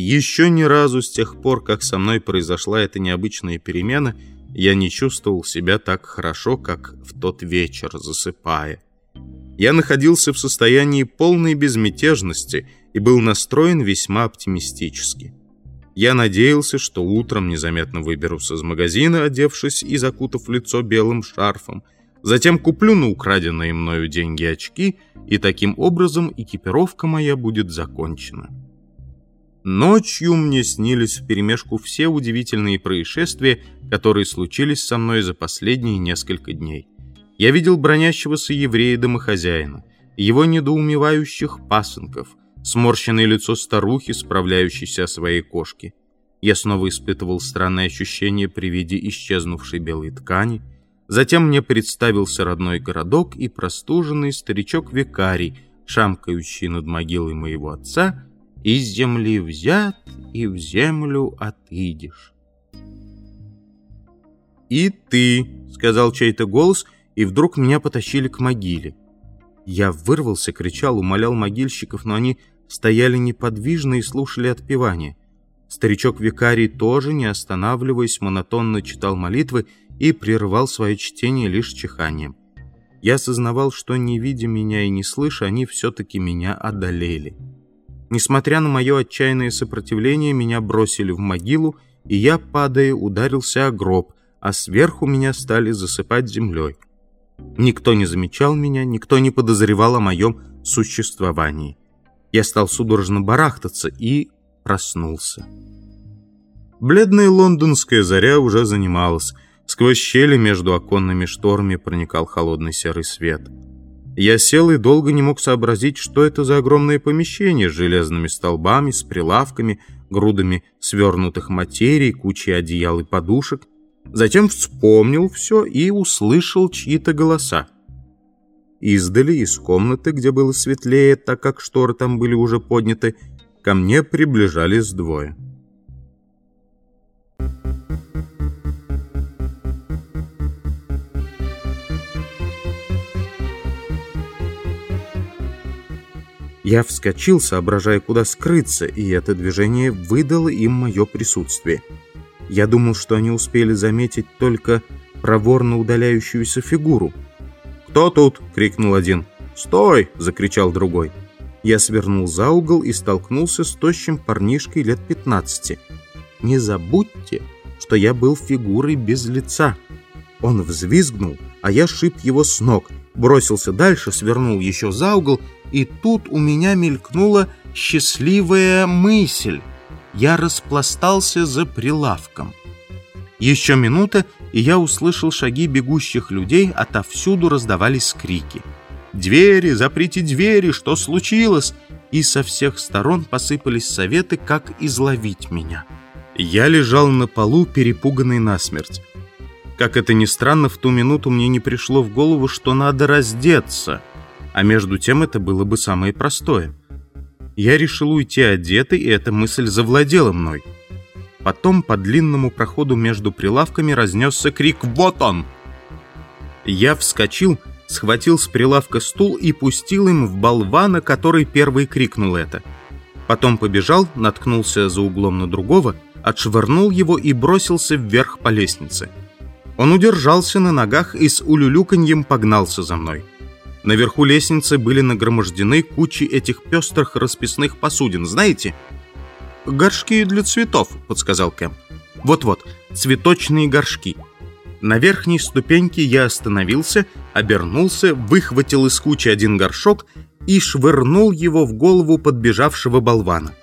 Еще ни разу с тех пор, как со мной произошла эта необычная перемена, я не чувствовал себя так хорошо, как в тот вечер, засыпая. Я находился в состоянии полной безмятежности и был настроен весьма оптимистически. Я надеялся, что утром незаметно выберусь из магазина, одевшись и закутав лицо белым шарфом, затем куплю на украденные мною деньги очки, и таким образом экипировка моя будет закончена. Ночью мне снились вперемешку все удивительные происшествия, которые случились со мной за последние несколько дней. Я видел бронящегося еврея-домохозяина, его недоумевающих пасынков, сморщенное лицо старухи, справляющейся о своей кошке. Я снова испытывал странное ощущение при виде исчезнувшей белой ткани. Затем мне представился родной городок и простуженный старичок-викарий, шамкающий над могилой моего отца, «Из земли взят и в землю отыдешь». «И ты», — сказал чей-то голос, и вдруг меня потащили к могиле. Я вырвался, кричал, умолял могильщиков, но они стояли неподвижно и слушали отпевание. Старичок-викарий тоже, не останавливаясь, монотонно читал молитвы и прерывал свое чтение лишь чиханием. Я осознавал, что, не видя меня и не слыша, они все-таки меня одолели. Несмотря на мое отчаянное сопротивление, меня бросили в могилу, и я, падая, ударился о гроб, а сверху меня стали засыпать землей. Никто не замечал меня, никто не подозревал о моем существовании. Я стал судорожно барахтаться и проснулся. Бледная лондонская заря уже занималась. Сквозь щели между оконными шторами проникал холодный серый свет. Я сел и долго не мог сообразить, что это за огромное помещение с железными столбами, с прилавками, грудами свернутых материй, кучей одеял и подушек. Затем вспомнил все и услышал чьи-то голоса. Издали, из комнаты, где было светлее, так как шторы там были уже подняты, ко мне приближались двое. Я вскочил, соображая, куда скрыться, и это движение выдало им мое присутствие. Я думал, что они успели заметить только проворно удаляющуюся фигуру — «Кто тут?» — крикнул один. «Стой!» — закричал другой. Я свернул за угол и столкнулся с тощим парнишкой лет 15. Не забудьте, что я был фигурой без лица. Он взвизгнул, а я шип его с ног, бросился дальше, свернул еще за угол, и тут у меня мелькнула счастливая мысль. Я распластался за прилавком. Еще минута, и я услышал шаги бегущих людей, отовсюду раздавались крики. «Двери! Заприте двери! Что случилось?» И со всех сторон посыпались советы, как изловить меня. Я лежал на полу, перепуганный насмерть. Как это ни странно, в ту минуту мне не пришло в голову, что надо раздеться. А между тем это было бы самое простое. Я решил уйти одетый, и эта мысль завладела мной. Потом по длинному проходу между прилавками разнесся крик «Вот он!». Я вскочил, схватил с прилавка стул и пустил им в болвана, который первый крикнул это. Потом побежал, наткнулся за углом на другого, отшвырнул его и бросился вверх по лестнице. Он удержался на ногах и с улюлюканьем погнался за мной. Наверху лестницы были нагромождены кучи этих пестрых расписных посудин, знаете, «Горшки для цветов», — подсказал Кэм. «Вот-вот, цветочные горшки». На верхней ступеньке я остановился, обернулся, выхватил из кучи один горшок и швырнул его в голову подбежавшего болвана.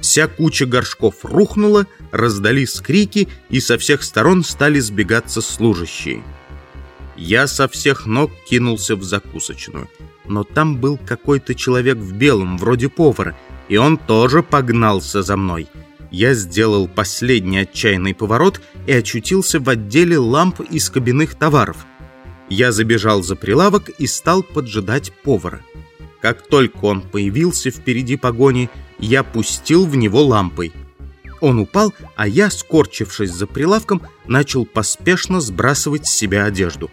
Вся куча горшков рухнула, раздались крики, и со всех сторон стали сбегаться служащие. Я со всех ног кинулся в закусочную. Но там был какой-то человек в белом, вроде повара, и он тоже погнался за мной. Я сделал последний отчаянный поворот и очутился в отделе ламп из кабинных товаров. Я забежал за прилавок и стал поджидать повара. Как только он появился впереди погони, я пустил в него лампой. Он упал, а я, скорчившись за прилавком, начал поспешно сбрасывать с себя одежду.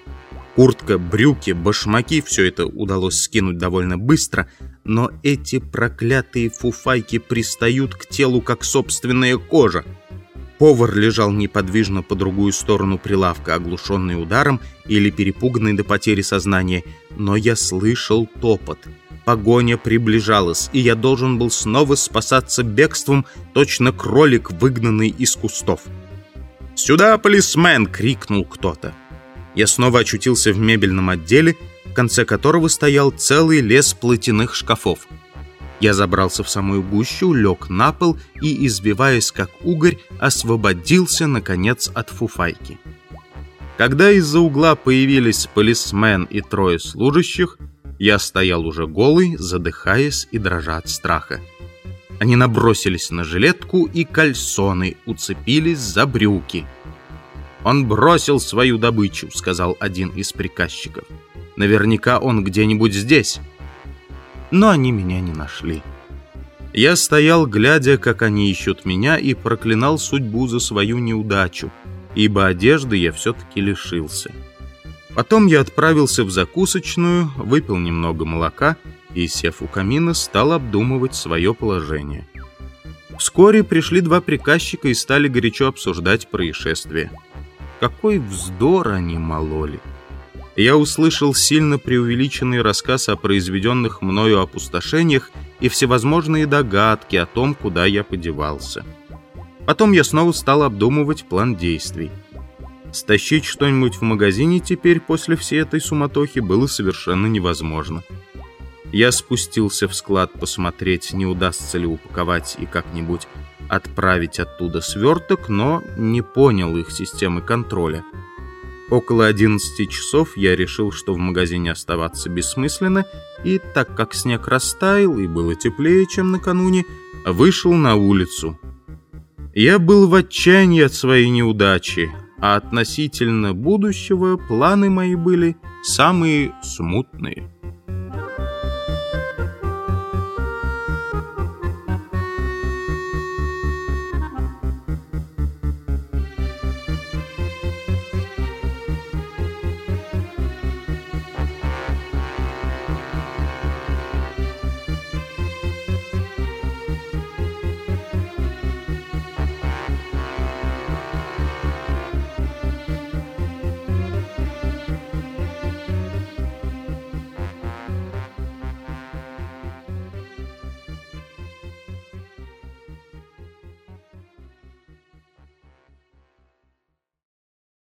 Куртка, брюки, башмаки — все это удалось скинуть довольно быстро, но эти проклятые фуфайки пристают к телу, как собственная кожа. Повар лежал неподвижно по другую сторону прилавка, оглушенный ударом или перепуганный до потери сознания, но я слышал топот. Погоня приближалась, и я должен был снова спасаться бегством, точно кролик, выгнанный из кустов. «Сюда, полисмен!» — крикнул кто-то. Я снова очутился в мебельном отделе, в конце которого стоял целый лес платяных шкафов. Я забрался в самую гущу, лег на пол и, избиваясь как угорь, освободился, наконец, от фуфайки. Когда из-за угла появились полисмен и трое служащих, я стоял уже голый, задыхаясь и дрожа от страха. Они набросились на жилетку и кальсоны, уцепились за брюки. «Он бросил свою добычу», — сказал один из приказчиков. «Наверняка он где-нибудь здесь». Но они меня не нашли. Я стоял, глядя, как они ищут меня, и проклинал судьбу за свою неудачу, ибо одежды я все-таки лишился. Потом я отправился в закусочную, выпил немного молока и, сев у камина, стал обдумывать свое положение. Вскоре пришли два приказчика и стали горячо обсуждать происшествие. Какой вздор они мололи! Я услышал сильно преувеличенный рассказ о произведенных мною опустошениях и всевозможные догадки о том, куда я подевался. Потом я снова стал обдумывать план действий. Стащить что-нибудь в магазине теперь после всей этой суматохи было совершенно невозможно. Я спустился в склад посмотреть, не удастся ли упаковать и как-нибудь отправить оттуда сверток, но не понял их системы контроля. Около 11 часов я решил, что в магазине оставаться бессмысленно, и так как снег растаял и было теплее, чем накануне, вышел на улицу. Я был в отчаянии от своей неудачи, а относительно будущего планы мои были самые смутные.